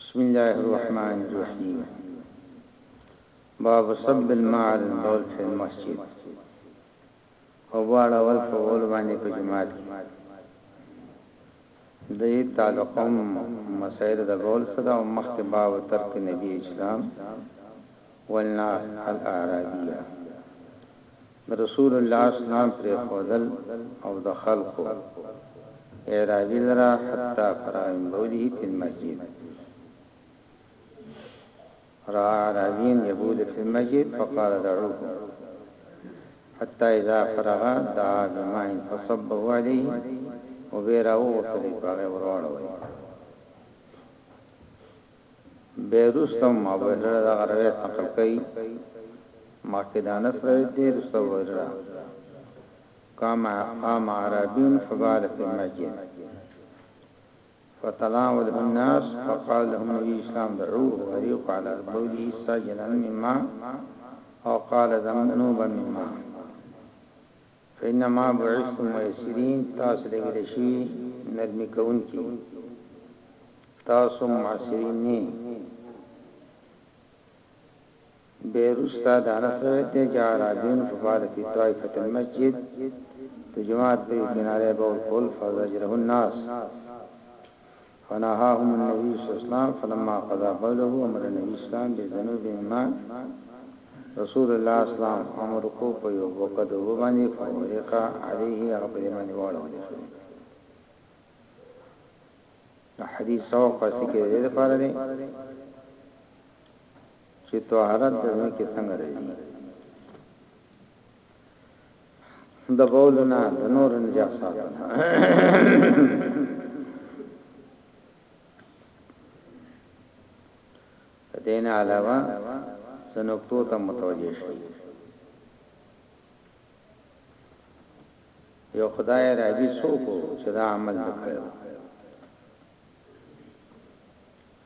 بسم الله الرحمن الرحيم باب صب الماء على البول في المسجد وبعد اول فول باندې په جماعت د تعلقم مسائل د بول صدا او مخکې باب ترک نبی اسلام والناس الاعرابيه د رسول الله اسلام پرېښودل او د خلقو اعرابي لره حتی فرغ من بوله فی المسجد را اعرابی یبول فی المسجد فقال دعوه حتی اذا فرغ دعا بماء فصبه علیه وبیراو وطلق باغی وروانو بیا وروسته هم ابو هریره دغه روایت نقل کوي، مخکې د انس روایت دی وروسته ابو هریره، قام قام اعرابی فبال فی المسجد فتناوله الناس فقال لهم نبی اسلام دعوه فریق علی بوله ساجنا مما او قال ذنوبا مما فإنما بعثتم ميسرين، تاسو لېږل شوي نرمي کوونکي، تاسو معسرين نه يئ. بیا وروسته د انس روایت دی چې عربیون فبال فی طائفة المسجد د جماعت په یو کناره بول کول فزجره الناس فنهاهم النبي صلی الله علیه وسلم فلما قضا بوله امر النبي اسلام بذنوب ما رسول الله اسلام امر کو په یو بوکه د وبو باندې فورقا علیه هغه په باندې واړول شو دا حدیث او قصې کې دې لپاره دی چې طهارت د ځمکې څنګه راځي د بولو نه د نورو نجات ساتل دین علاوه سنوکتو ته متوجه شي یو خدای راځي څوک چې دا عمل وکړي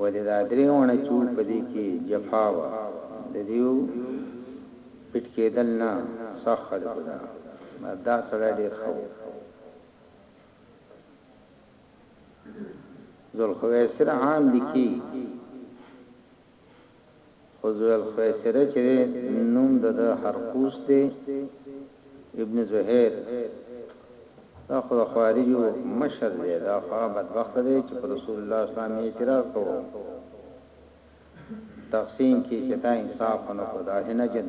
ولې دا درې وڼه چې وو په دې کې جفا وه، د دېو پټ کېدل نه سخت خلکو ته، بس دا سړی ډېر ښه وو. ذوالخویصر عام لیکي. خو ذوالخویصره چې دی نوم د ده حرقوس دی ابن زهیر دا خو د خوارجو مشر دی دا خو هغه بدبخته دی چې په رسول الله صلی الله علیه وسلم یې اعتراض کاوه تقسیم کې چې تا انصاف ونه کړ دا هنه جن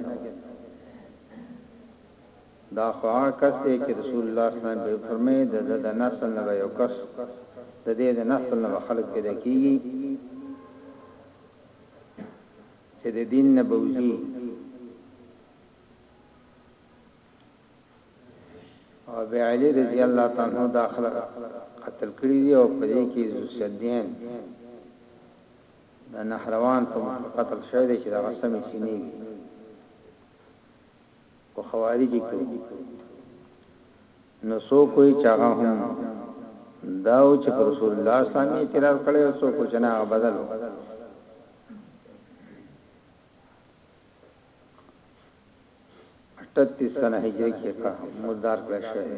دا خو هغه کس دی چې رسول الله صلی الله علیه وسلم فرمایي د د نسل نه یو کس د دې د نسل نه خلق پیدا کیږي چې د دین نه بوزي او بیا علی رضی الله تعالی عنہ داخله قتل کړی دی او په دې کې زوسدین د نهروان په قتل شوی دی چې دا غسمې سینې وي په خوارجو کې وو نو څوک وي چې هغه هم دا و چې پر رسول الله صلی الله علیه وسلم اعتراض کړي او څوک چې نه هغه بدل و تتیس سنه هجری کې کا مردار کړی شوی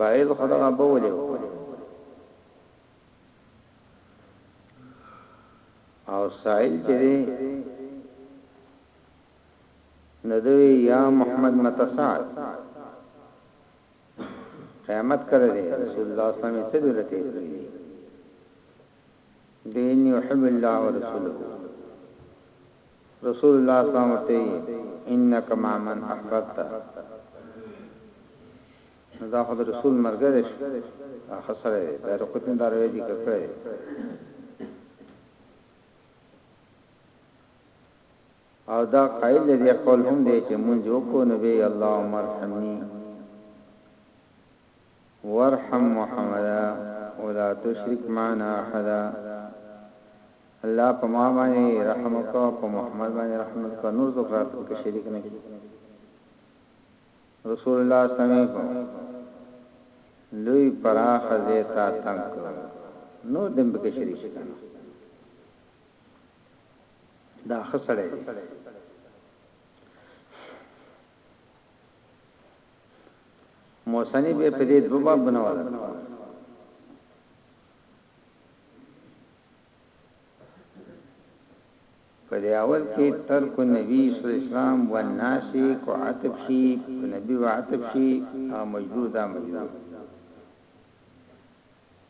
بايد خو دغه به ولې او سائل چې دی ندوی یا محمد متساعد قیامت کړه دی رسول الله صلی الله علیه وسلم څه دلته دی ان يحب الله ورسوله رسول الله صلی الله علیه وسلم ورته وی انک مع من احببت نو دا خود رسول مرګره شو خسره دی دا رقطن دا روی ذکر کړی او دا قائل دی قول هم دی چې مونږ وکړو نبی اللهم ارحمنی وارحم محمدا ولا تشرک معنا احدا الله په ما باندې رحم وکړه او په محمد باندې رحم وکړه نور څوک راته پکې شریک نه کړي رسول الله صلی الله علیه وسلم لوی پراخ زیتا تنگ کړو نو دم به شریک کړو دا خسړې مصنف یې په دې دوه بابونه وضع په دی اول کې ترک نبی صلی الله علیه وسلم و الناس کو عتب شي نبی و عتب شي او مجدود مجدود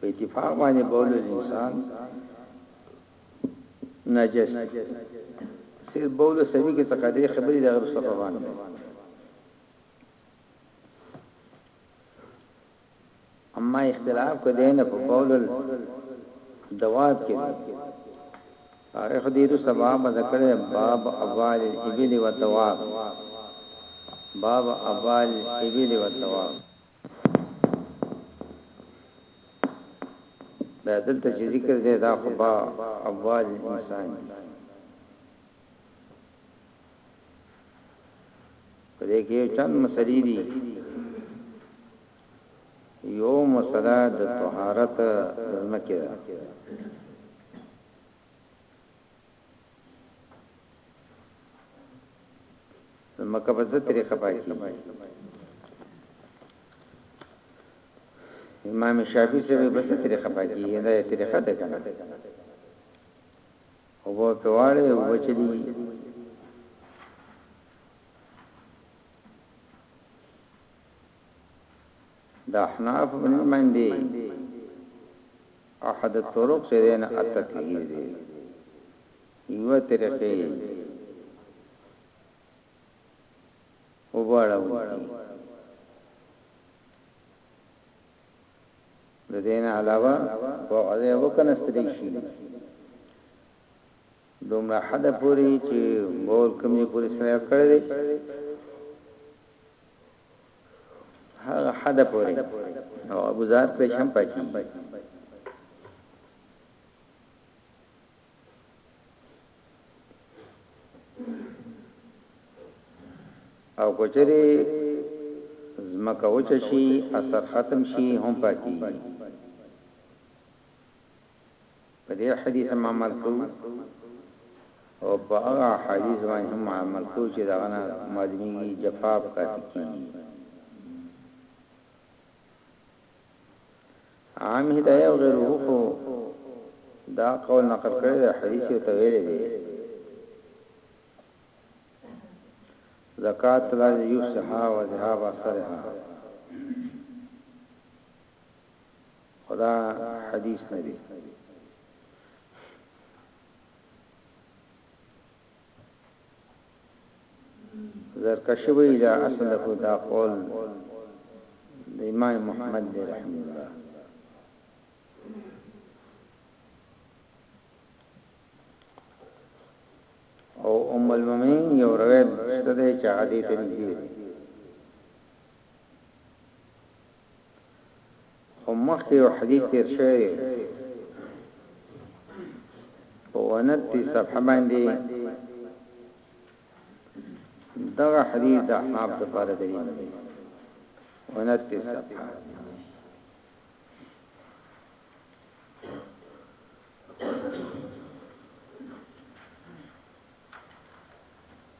په اتفاق باندې بول الانسان نجس سر بول سوي کې تقدیر خبرې د غیر صفه باندې اما اختلاف کو دینه په بول دواب کې هغه خدیرو سبب ذکر باب ابوال الابل والدواب باب ابوال الابل والدواب دا دلته چې ذکر دی دا خو با ابوال انسان دی په دې کې چند مسلې دي یو مسله د طهارت ځمکه ده مکه په څه طریقه پاکي امام شافعي چې په څه طریقه پاکي دا یې طریقه ده کنه او په پواړې او بچلي د احناف په نوم باندې احد الطرق چې دین اتطهیر دی یو طریقې وباړو د دین علاوه په هغه وکنه ستړي شي دومره حد پوری چې بول کمی پوری سره کړی هغه حد پورې او ابو ذر په شم پاتې او کوچري زمکه وچ شي اثر ختم شي هم پاتې په دې حديث هم عمل کوو او په هغه احاديث باندې هم عمل کوو چې دغه نه معلوميږي جفاف کافي کیږي عام هدايه او غيره خو دا قول نقل کړی دی حدیث یو تویل دی زکات لا یوسها و ذهاب اثرها خدا حدیث نه دی زرکشی وی دا اصل کو دا قول د امام محمد دی رحم الله او ام المؤمنین یو روایت ده چې حدیث نږدې خو مخکې یو حدیث تیر شوی دی په ونتی صفحه باندې دغه حدیث د احناف لپاره دی ونتی صفحه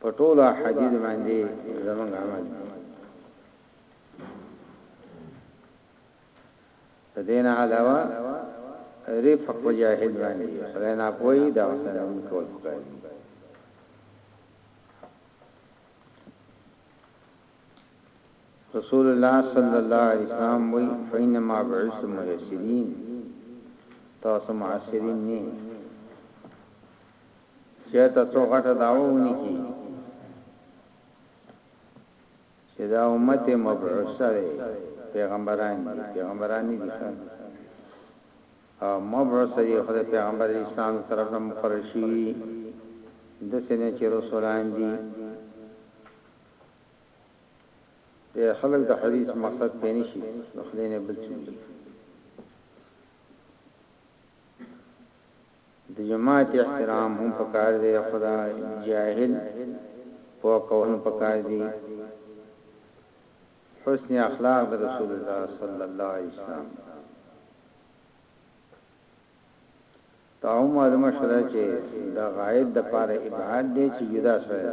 په ټولو احادیث باندې زمونږ عمل دی دین علاوه رفق و جاهل باندې خدای نه کوي دا وسره ټول کوي رسول الله صلی الله علیه وسلم وی فینما بعث ميسرین تاسو معاصرین نه چرته څو غټه دعوه ونیکی چه دا امت مبعوثه ده پیغمبران دی پیغمبران نه دي خان او مبعوثه دی خدای پیغمبر اسلام طرف نه مقرر شوی د سینه چې رسولان دي د خلق د حدیث مقصد پېنې شي خدای نه بل څه د جماعت احترام هم پکار دی خو دا جاهل پوه کول هم پکار دی حسن اخلاق د رسول الله صلی الله علیه وسلم تا هم معلومه شوه چې دا غایب د پاره ابعاد دی چې جدا سره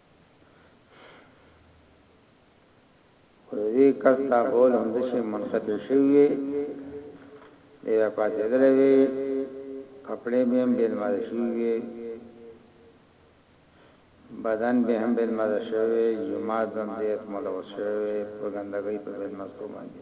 خو د دې کس دا قول هم دشي منقطع شوی وي دی بیا پاڅېدلی وي کپړې به هم بې لمده شوي وي بدن به هم بې لمده شوی وي جومات به هم زیات ملوث شوی وي په ګندګۍ په بې لمستو باندې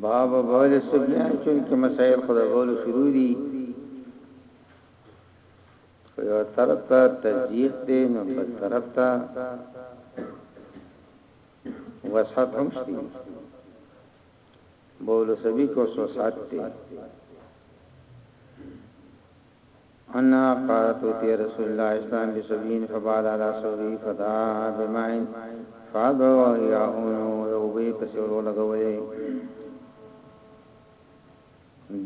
باب بول سبیان چون کې مسائل خدا بول شروع دي یو طرف ته تجدید دی نو بل طرف ته وسحت هم شته بول سبی کو سوسات دی انها قالت اوتي رسول الله اسلام بسبيين فبعد على سوري فدعا بماء فعبا وهي عون د اوبي په سور ولګولې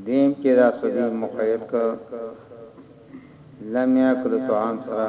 دیم کې دا سبي مقید ک لم یاکل طعام سره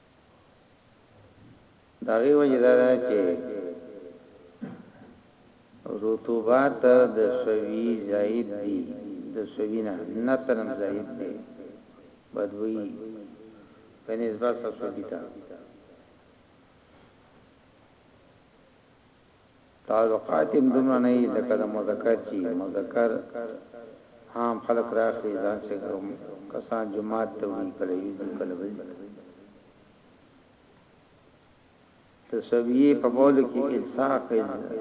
د هغې وجه دا ده چې رطوبات د سوي زاید دي د سوي نه نترم زاید دي بدوی په نسبت سوي ته تعلقات هم دومره نه وي لکه د مذکر چي مذکر عام خلک راخلي ځان سره کوم کسان جماعت ته وړي کله یو ځي کله بل ځي تسویه په بول کې الساق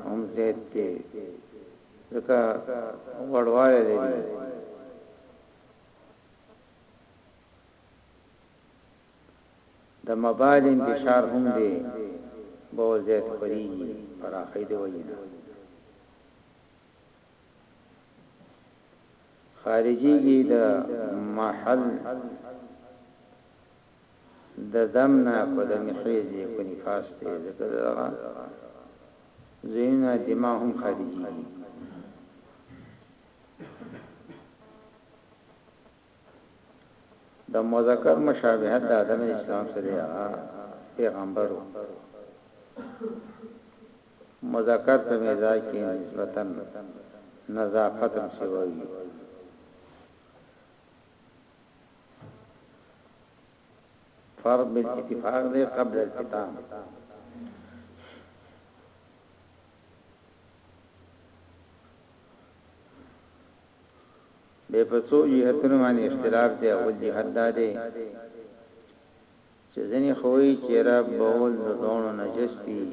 هم زیات دی ځکه وړواله لري د مبايل انتشار هم دې بول زيات خوريږي پراخۍ د وجې نه خارجيږي د محل د دم نه په د محيز يې په نفاس ته ذکر دغه زينه دماغ هم خارجيږي د مذکر مشابهت د عدم اسلام څخه دی هغه پیغمبر و مذکر په مزاج کې نسبتا نظافت هم سوی فرق بالاتفاق دی قبل الختام دی په څو جهتونو باندې اختلاف دی اول جهت دا دی چې ځنې خوي چې را بول د دوه نجس دي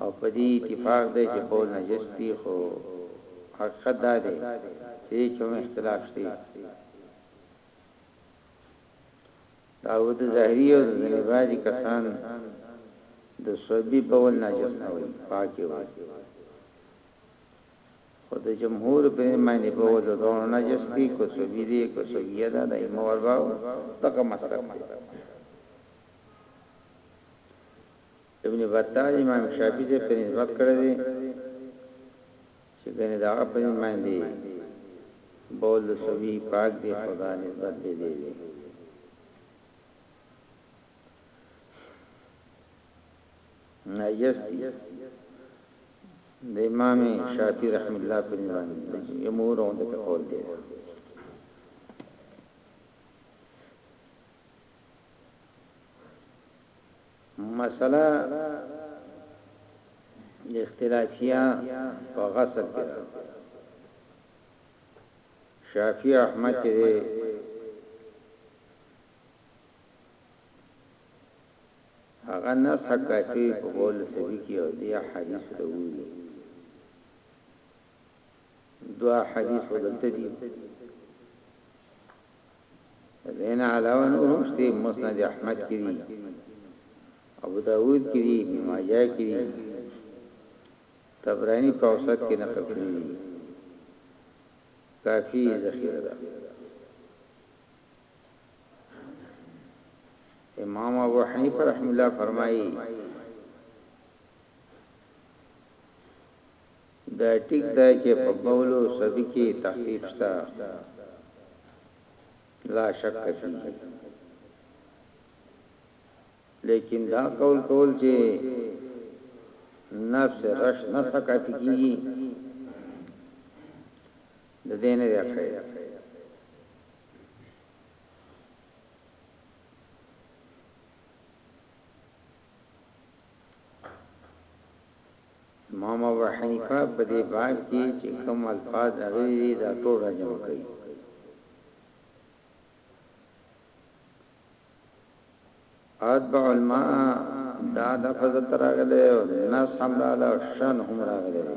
او په دې اتفاق دی چې بول نجس دي خو حقیقت دا دی چې کوم اختلاف شته دا و د ظاهري او ځنې باجی کسان د سوبي بول نجس نه وي پاکي وي خو د جمهور په معنی په وجه دون نجس دی کو سوی دی کو سویه ده د ایمه ورباو دغه مسلک دی ابن بطال امام شافعی ته په نسبت کړی دی چې ګنې دا په معنی دی بول سوی پاک دی خدا نسبت دی دی نجس دي د امام شافعي رحم الله په نظام جمهور هم د قول دی مسله اختلافیه په غسل کې شافعي احمد چې هغه نفع کافی په قول سبی کی او دی حدیث رولی دوا حدیث خو دلته دی دین علاوه نور هم شته مسند احمد کی دی ابو داود کی دی ابن ماجه کی دی تبرانی په اوسط کې نقل کړی دی کافی ذخیره ده امام ابو حنیفه رحم الله فرمایي دا ټیک دا چې په بولو صدقې تخفیف شته لا شک فيه لیکن دا قول کول چې نفس رش نه سکت کیږي د دین راخې امام ابو حنیفه په دې باب کې چې کوم الفاظ هغه دي دا ټول راجم کوي اتبع الماء دا د فضل تراغله او نس حمل علی شن هم راغله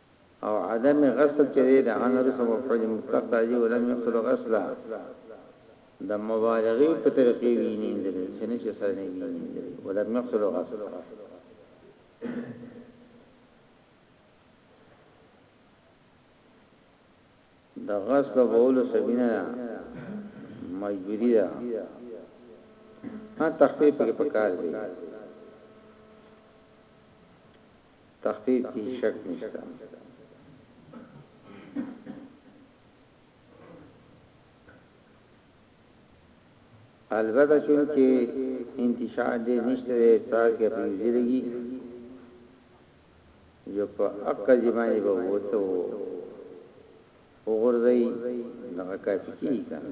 او عدم غسل چې دی د هغه نه وروسته مفعول مطلق راځي ولم يقصد غسلا د مبالغې په طریقې وینیندل چې نه چې سره نه وینیندل ولم يقصد غسلا د غسل بولو سبینه مجبوری ده ها تخفیف کې پکار دی تحقیق کی شک نشته. البته چونکه انتشار دې نشته دې سار کې په زیرګي جو په اقا زماني به وته وګورځي نو کافي کی کنه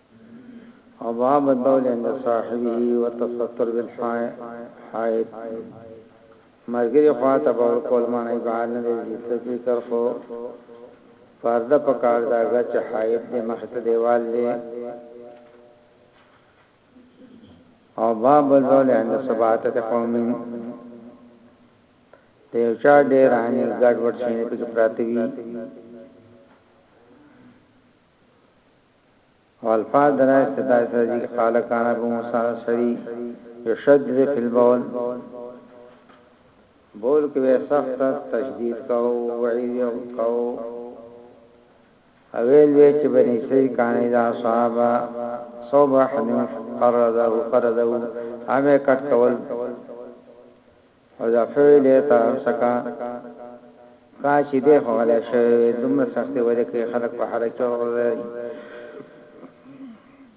او باب البول عند صاحبه والتستر بالحائط مرګري خواته بول کول معنی بعد نه دی ځکه چې تر خو پرده پکار دا غچ حائط دې مخته دیوال دې او باب البول عند سبعه قوم ته یو چا ډیر رانی ګډ وډ شینې په پراته وی او الفاظ د لا استدلال سره دي چې قال کان ابو موسی الاشعري يشدد في البول بول کې به سخت تشدید کاو وعید یو کاو اویل وی چې بنی سی کان اذا صاحب صوب حنیف قرده قرده هغه کټ کول او دا شوی دی ته سکه کا چی دی خو غلی شوی وی دومره سختی ولی کړی خلک په حره کی وغرزی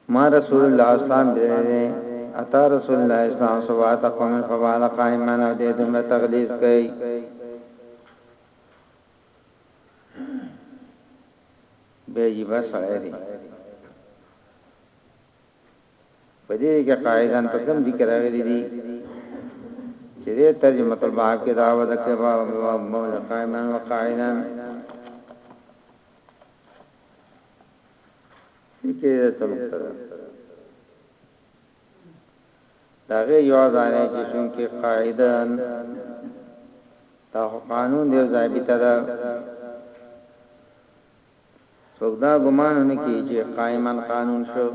ما رسول الله اسلام بیلی دی اتا رسول الله اسلام صبات قوم فبال قائمان او دی دومره تغلیظ کئی بیجی بس سڑی دی په دې کې قاعدان په کوم ذکر راغلي دي چې دې ترجمه الباب کې دا ودا کې باب مولا قائمان وقاعدان کې ته مستره دا غي یو ځای چې څنګه قاعدان دا قانون دی ضابطه ده څوک دا ګمان نه کوي چې قائماً قانون شو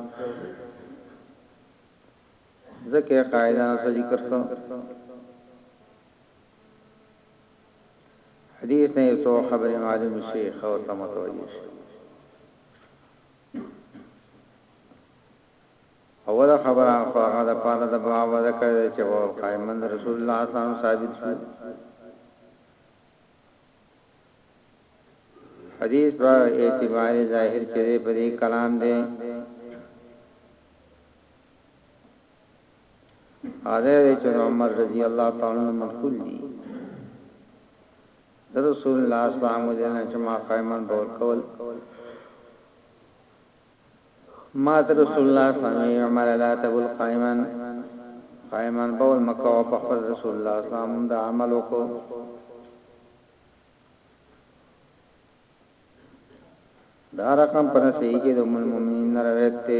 ځکه قاعده نو څه ذکر کړو حدیث نه څو خبرې معلوم شي خو ته متوجه شي اوله خبره خو هغه د پاره د باب ذکر چې قائماً رسول الله صلی الله علیه وسلم ثابت شو حدیث په اعتبار ظاهر کې په دې کلام دی هغه چې عمر رضی الله تعالی عنہ منقول دي رسول الله صلی الله علیه وسلم چې ما قائمن بول کول ما ته رسول الله صلی الله علیه وسلم فرمایي عمل لا تبول قائما قائما بول مکوه په خپل رسول الله صلی الله علیه وسلم دا عمل وکړو دا رقم پر صحیح کې د ام المؤمنین روایت ته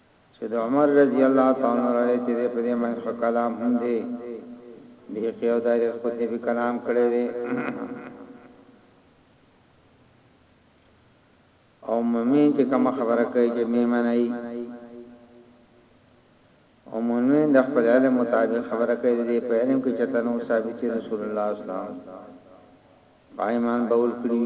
چې د عمر رضی الله تعالی عنه لري چې په دې باندې خو کلام هم دی به قیو دایره قطنی به کلام کړی دی او مؤمن چې کوم خبره کوي چې میمنای او مؤمن د خپل علم مطابق خبره کوي دی په علم کې چې تنو ثابت رسول الله صلی الله علیه وسلم پایمان بول کړی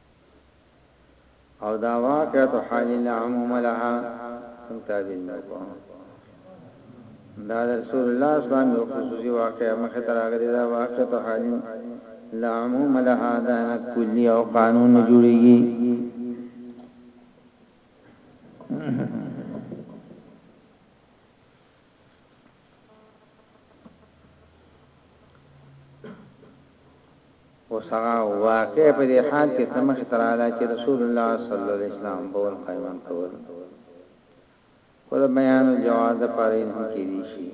او دا واقعت حال لا عموم لها کوم تعبیر نه کو دا رسول الله صلی الله علیه وسلم خصوصي واقع مخه تر هغه دا واقعت حال لا عموم لها دا کلی او قانون جوړیږي اوس هغه واقع په دې حال کې تمخ تراله چې رسول الله صلی الله علیه وسلم بول قیمن کول کله بیان او جواز د پاره نه کېږي شي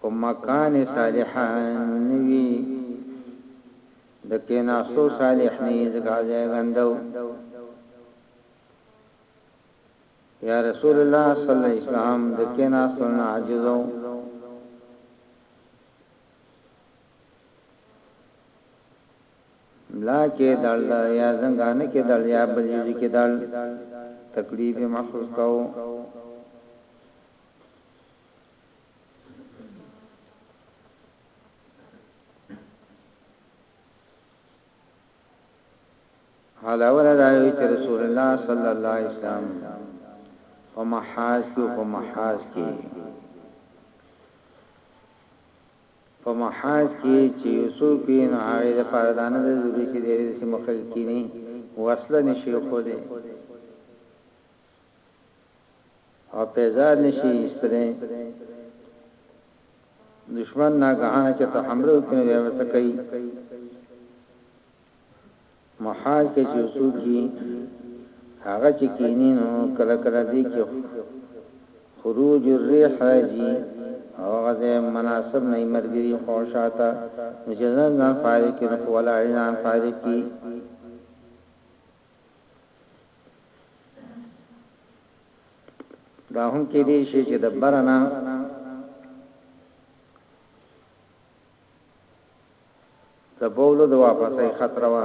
کوم مکان صالحا نوی د کیناسو صالح نه ځګه ځای غندو يا رسول الله صلی الله علیه وسلم د کېناستلو نه عاجز و، ملا کې دړ ده یا زنګانه کې دړ یا بلیږي کې دړ تکلیف محسوس کاو حالاوله داوی چې رسول الله صلی الله علیه وسلم په محاذ کې په محاذ کې په محاذ کې چې یوسف بن هغه د پردانه د ضروري چې د سیمه خلک کینی وصله نشي خو دې او پیزار نشي ایستلی دشمن ناګهانه چې ته حمله وکړي بیا وسه کوي محال کې چې څوک یې هغه چې کینې نو کله کله دې کې خروج الريح راځي او غزه مناسب نه مرګي خوشاته مجنن نه فارق کې ولا اعلان فارق کې دا هم کې دي شي چې د برنا د بولو د واپسې خطر وا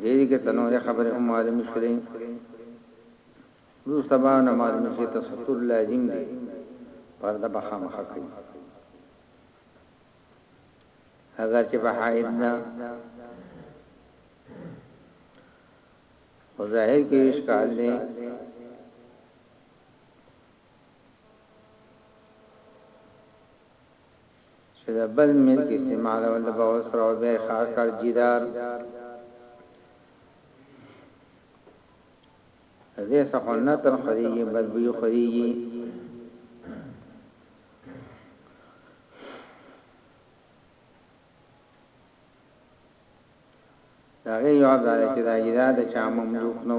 دې کې تنو یې خبره هم معلومه شولې روز سبا نه معلومه شي تستر لازم دی پرده به خامخا کوي هغه چې په حائد نه او ظاهر کې اشکال دی چې د بل ملک استعمالول د باور سره او بیا یې خاص کار جدار د دې څخه نه تر خوريږي بل بي خوريږي دا غي یو عبارت چې دا جدار د چا مملوک نو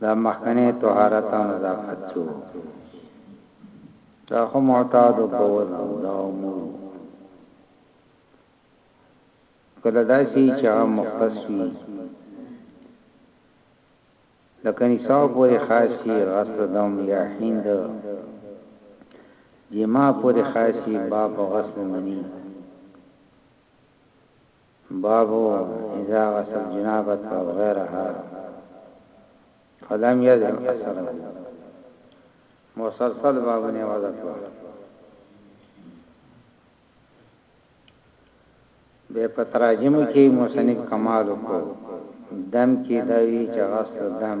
دا مخکنی طهارت او نظافت څه وو؟ دا خو معتاد په وضع او دا امور کله داسي چې هغه مختص وي لکه نساء پورې خاصي غسل دم یا هند جما پورې خاصي باب غسل منی باب اذا غسل جنابته او غيرها فلم يذهب اثره مسلسل بابونه وضع کړو به پتراجم کې مصنف کمال کو دم کې داوی چې غسل دم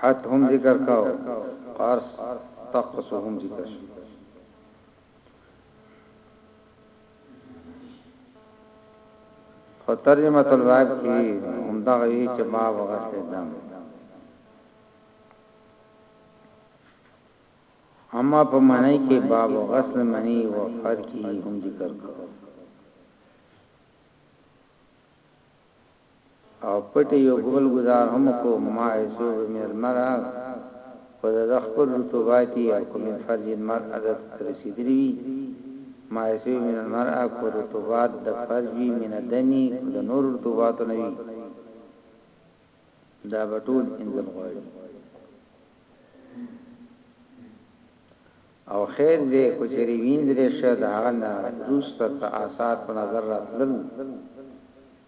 حت هم ذکر کا او قرص تقص هم ذکر شو خو ترجمه الباب کې هم دا وی چې باب غسل دم اما په معنی کې باب غسل معنی او فرق هم ذکر کړو او پټ يې يو ګبل ګذار هم وکړو ما يسوع به من المرء خو د ده خپل رطوبات يې او که من فرج المرء ده ته څه رسېدلي وي ما يسوع به من المرء که رطوبات د فرج وي من الدم که د نورو رطوباتو نه وي دا به ټول انزل غواړي او خیر دې کو چې وینځل شه دا هغه نه روسته ته آثار په نظر راتلل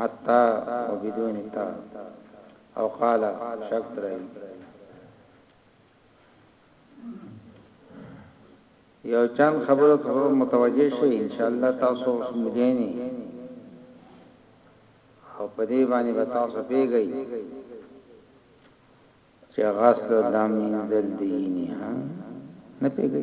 حتا او بدون تا او قال شک درای یو چند خبرو ته متوجه شئ ان شاء الله تاسو مجاهدین او په دې باندې به تاسو پیږئ چې غسل دم دل دینی ها نه پیږئ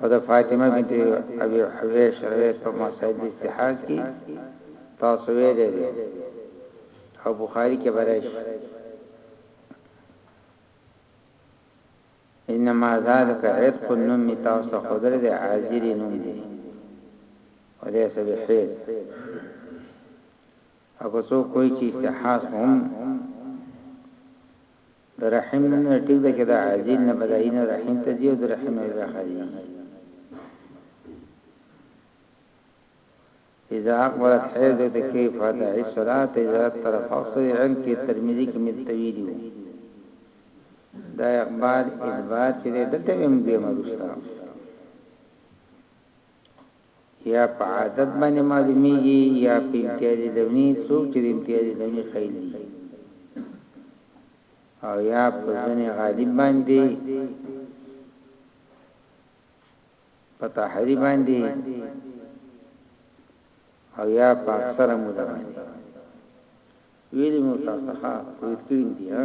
او د فاطمه بنت ابي حبيش روایت په مسائل استحاء کې تاسو ویلې دي او بخاری کې برائش انما ذلك عتق النم تاسو خدای دې حاضر نوم دي وليس بحيل اګه سو کوئی چی استحاس هم د رحم نومونه ټيک ده چې د عاجل نه بدايي نه رحم ته ځي او د رحم نه بيا خارجيږي. اذا اقبلت حيضت كيف دعي الصلاة اذا طرف اقصر علم کې ترمذي کې ملتوي دي دا اقبال ادبار چې دلته هم به مرسته یا په عادت باندې معلومیږي یا په امتیاز لونی څوک چې امتیاز لونی خیل دي او یا په ځنې غالب باندې په تحری باندې او یا په اکثر موده باندې ویلی مو تاسو ښه کوی کړی دی ها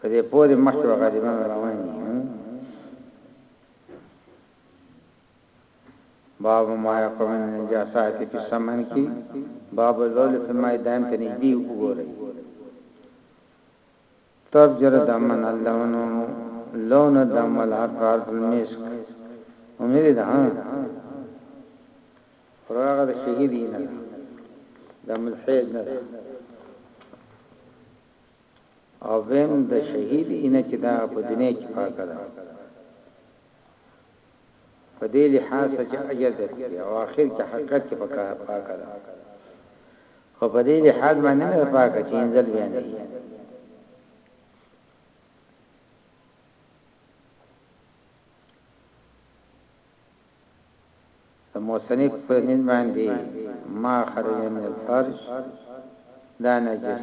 په دې پورې مخکې غریبان روان دي باب ما يقوم من الجاسات في السمن کی باب الول في الماء دائم ته نږدې وګورئ تب جرد امن الله نو لو نه دم العقار المسک امید ده ها فراغ ده شهیدی نه ده ملحید نه ده او ویم د شهید اینه چې دا په دنیا کې پاکه ده په دې لحاظ سره چې اجر درکړي او اخر کې حقیقت کې پاکه ده خو په دې لحاظ باندې نه پاکه چې انزل بیان دي موسنی په نن باندې ما خرج من الفرش دا نجس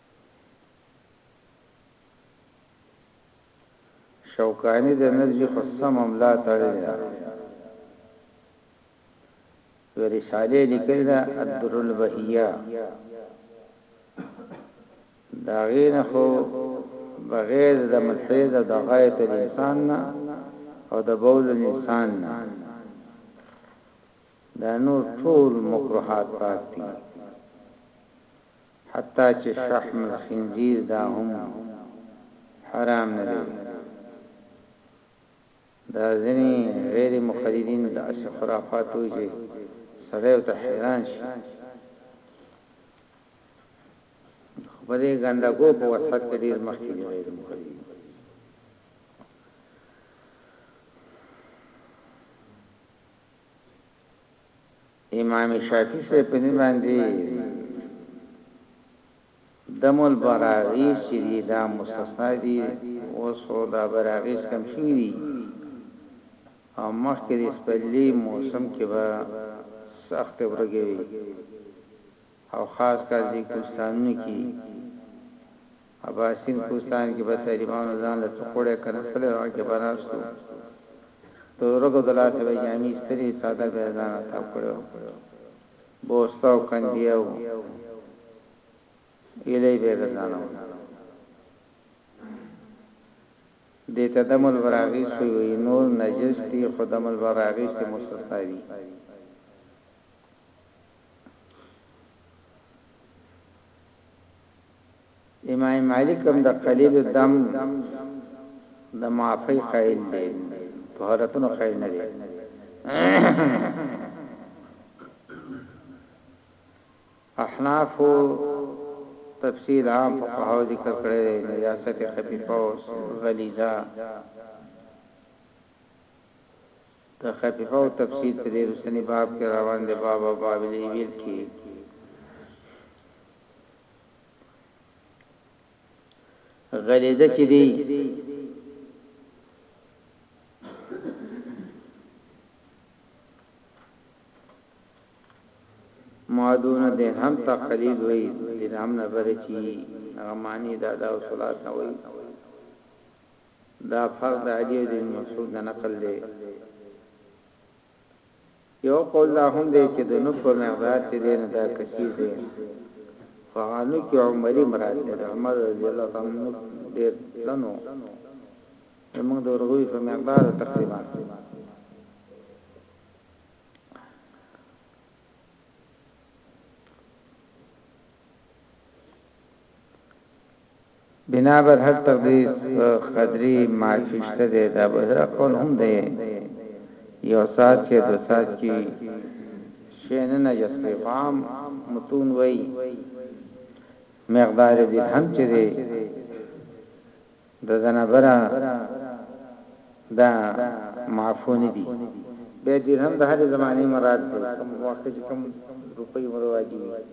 شوکاني د نرجي خو سمه ملا تړلې ده یوه رساله یې لیکلې ده الدرالبهیه د هغې نه خو بغیر د ملحد او د غایت الانسان نه او د بول الانسان نه دا نور ټول مکروهات پاک دي حتی چه شحم الخنزیر دا هم حرام نه دی دا ځنی غیر مقلدین داسی خرافات وایی چه سړی ورته حیران شی خپلی ګندګو په وسعت کی ډیر مخکی دی غیر مقلدین امام شافعی صاحب په دې باندې دم البراغیث چې دی دا مستثنا دی اوس خو دا براغیث کم شوی دی او مخکې د سپلی موسم کې به سخت ورګوي او خاص کر دې کوهستانونو کې يې اباسين کوهستان کې به طالبانو ځان له توخوړی کنفلی او عقبه راستو د ورګو د لاسه به يې جامې ايستلې وې څادر به يې ځان را تاو کړی و بوسته او کنديه او ايلۍ به يې د ځانه وه دې ته دم البراغيث وي نور نجس دي خو دم البراغيث مستثنی دي امام مالک هم د قلید دم د معافی قائل دی په حالتونو قائل نه دی احناف تفصیل عام په قهو ذکر کړی دی نجاست خفیفه او غلیظه د خفيفه او تفسير په دې روستني باب کي روان دی باب او باب الابل کي غليده چي دی مادونه د هم تقلید وي د هم نه برچی هغه معنی دا دا او صلات نه وي دا فرق د علي او د ابن مسعود نه نقل دی. یو قول دا هم دی چې د نفر مقدار چې دی نو دا کثیر دی خو هغه نو کې عمري مراد دی د عمر رضی الله تعالی عنه ډېر تلنو موږ د ورغوي په مقدار تقریبا بنا بر هر تقدیر په خدری معافی شته دی دا بر هر قول هم دی یو ساعت چه دو ساعت کی شی نه نجس کوی خو عام متون وایی مقدار درهم چه دی د زنبره دا معفو نه دی بیا درهم د هر زمانه مراد دی کوم وخت چې کوم روپی مرواجی وی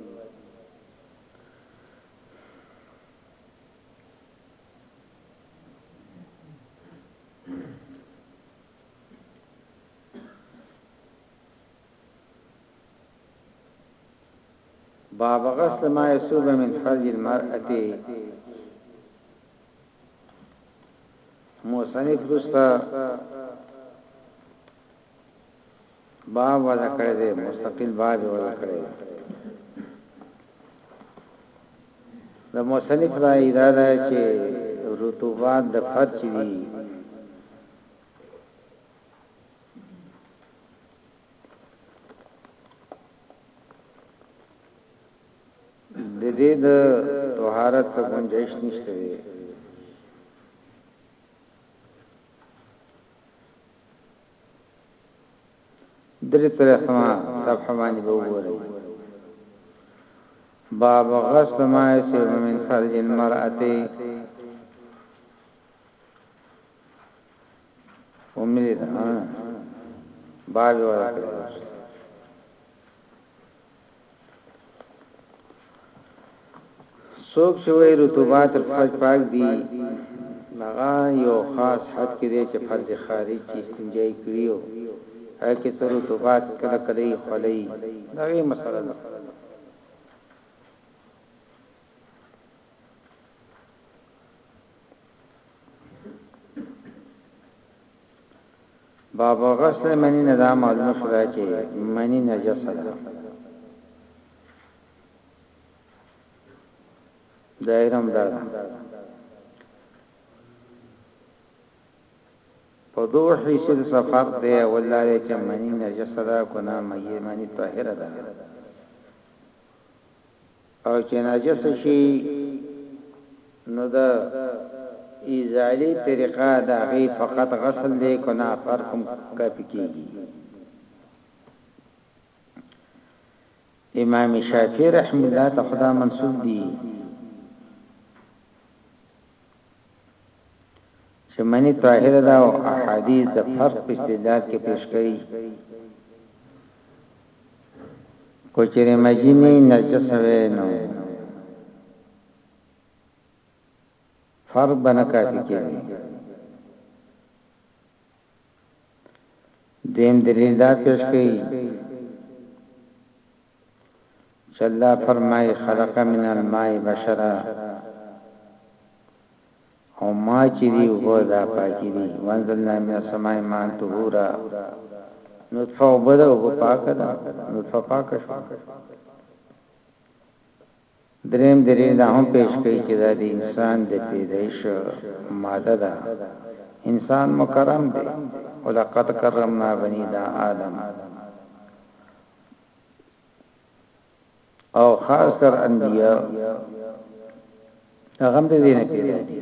باب غسل ما يسوب من فرج المرأة موسنف رستا باب وضع کړی دی مستقل باب یې وضع کړی دی د مصنف دا ایرا ده چې رطوبات د فرد چې وي د دې د طهارت په گنجائش نشته دی درې ترخمه صفحه باندې به وګورئ باب غسل ما يصيب من فرج المرأة وملي ده باب ورکړه څوک چې وایي رطوبات الفرج پاک دي هغه یو خاص حد کې دی چې فرج خارج چې استنجا یې کړې او هغه کې تر رطوبات کله کله یې خولې دا یې مسله ده باب غسل منی نه دا معلومه شوله چی منی نجسه ده دایرم دا په دوه حیث سفر دی ولاره چی منی نجسه ده کنا مې منی طاهره ده او چې نجس شي نو د ازالي طریقه د هغه فقط غسل دی کو نه فرق هم کافي کیږي امام شافعي رحم الله ته خدا منسوب دي چې منی طاهر ده او احادیث د فرض په استدلال کې پیش کړي کوچره مجینی نجس وې نو فرض بنا کافی کېږي دیم دلیل دا پیش کړي چې الله فرمايي، خلق من الماء بشرا او ماء چې دي اوبه دا پاکي دي، وانزلنا من السماء ماء طهورا نطفه اوبه ده اوبه پاکه ده نطفه پاکه شوه. دریم دلیل دا هم پیش کوي چې دا د انسان د پیدایش ماده ده، انسان مکرم دی، ولقد کرمنا بنی آدم، او خاص کر انبیاء هغه هم د دې نه پیدا دي.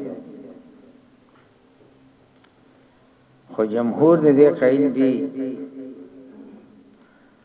خو جمهور د دې قائل دي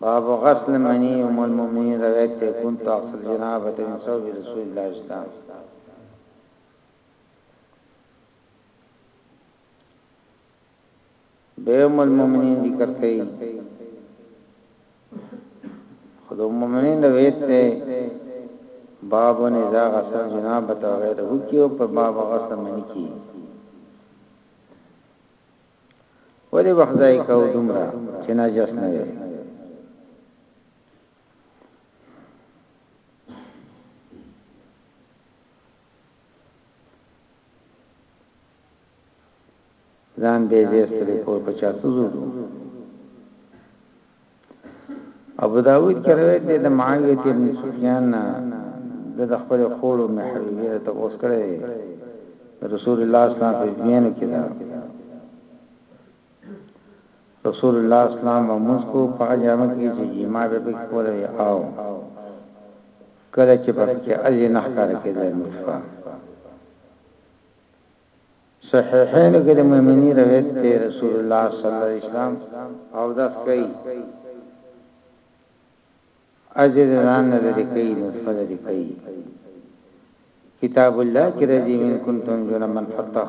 باب غسل منی ام المؤمنین روایت ته كنت اغسل جنابته من ثوب رسول الله اسلام به ام المؤمنین ذکر کوي خود ام المؤمنین روایت ته باب نزا غسل جناب ته غیره کیو په باب غسل منی کی ولی وخت ځای کو دومره چې ناجس نه وي ځان به دې ستري کو په چا تزو ابو داود کې روایت دی د معاویه ابن سفیان نه د خپل خور او محویه ته اوس کړی رسول الله صلی الله علیه وسلم کې دا رسول الله صلی الله علیه وسلم مسکو په جامه کې چې جما به کوله او کله چې په کې اجي نه ښکار کېدل مصفا صحیحین کې د میمنی روایت دی رسول الله صلی الله علیه وسلم او داس کوي اجر ځان نه لري کوي نو فضل لري کوي کتاب الله کې راځي من کنتم جنم من فتح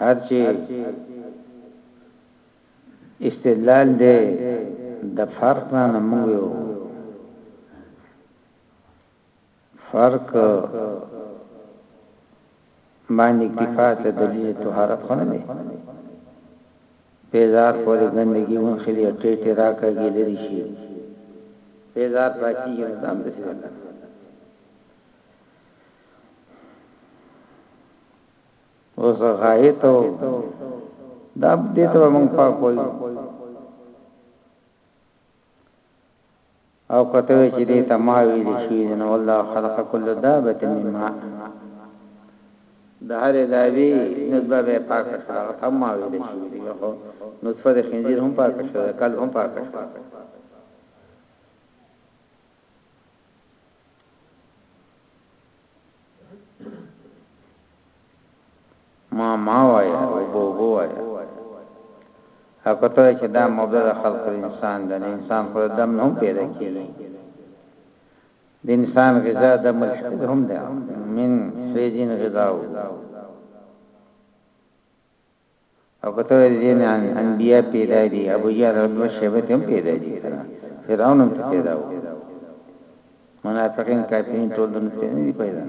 هر چې استدلال دی د فرق نه موږ یو فرق باندې اکتفا ته دلیل طهارت خو نه دی پیزار پورې ګندګي ونخې دی ټې ټې راکاږي لري شي پیزار پاکي یو ځام د څه ده اوس غایت دا دې ته موږ پاک وایو او کته وی چې دې ته ما ویل شي د نو الله خلق کل دابت من ما د هر دابي نطفه به پاک شوه هغه ته ما ویل شي دی خو نطفه د خنزیر هم پاک شوه کل هم پاک شوه ما ما وایا اوبه اوبه وایا حقا ته چې دا مبدا د خلق انسان د انسان خو دم نه پیدا کیږي د انسان غذا د ملحد هم ده من فیجین غذاو او که ته وای د دې نه انبياء پيدا دي ابو جهل او عتبه شيبه ته هم پيدا دي کنه فرعون هم ته پيدا وو منافقين کافرين ټول دنه ته نه دي پيدا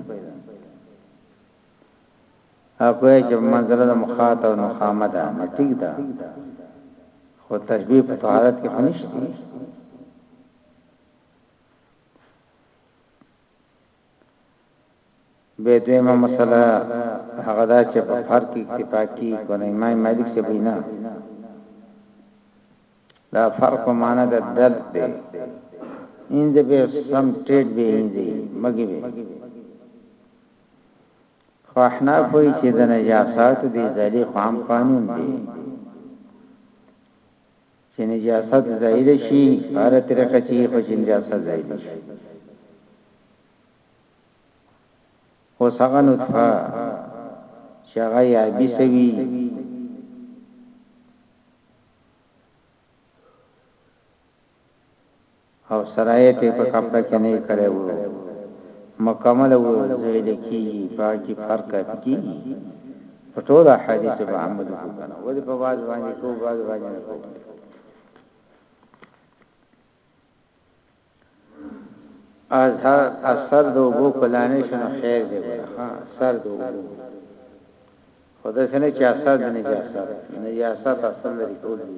او کوی چې منظره د مخاط او نخامه ده نو ټیک ده خو تشبیه په طهارت کې خنشتي بیا دویمه مسله هغه دا چې په فرق کې اکتفا کی کنه امام مالک چې بینا دا فرق معنا د دل دی ان دې به سم ټیټ به ان دې مګي به خو احنا کوئی چې د نجاسات دې ځلې قام قانون دی چې نجاست زائد شي په هره طریقه چې خو چې نجاست زائد شي خو څنګه نطفه چې هغه یا بیسوي او سرایت یې په کپړه کې نۀ کړی وو مکمل وو زړۀ دې کیږي په هغه کې فرق کافي کیږي په ټولو احادیثو به عمل وکړو کنه ولې په بعضو باندې کوو بعضو باندې نۀ کوو اظهر اثر د وبو کولانه شنو خیر دی ها سر د وبو خدای سره چې اثر د نجاست نجاست اثر لري کول دي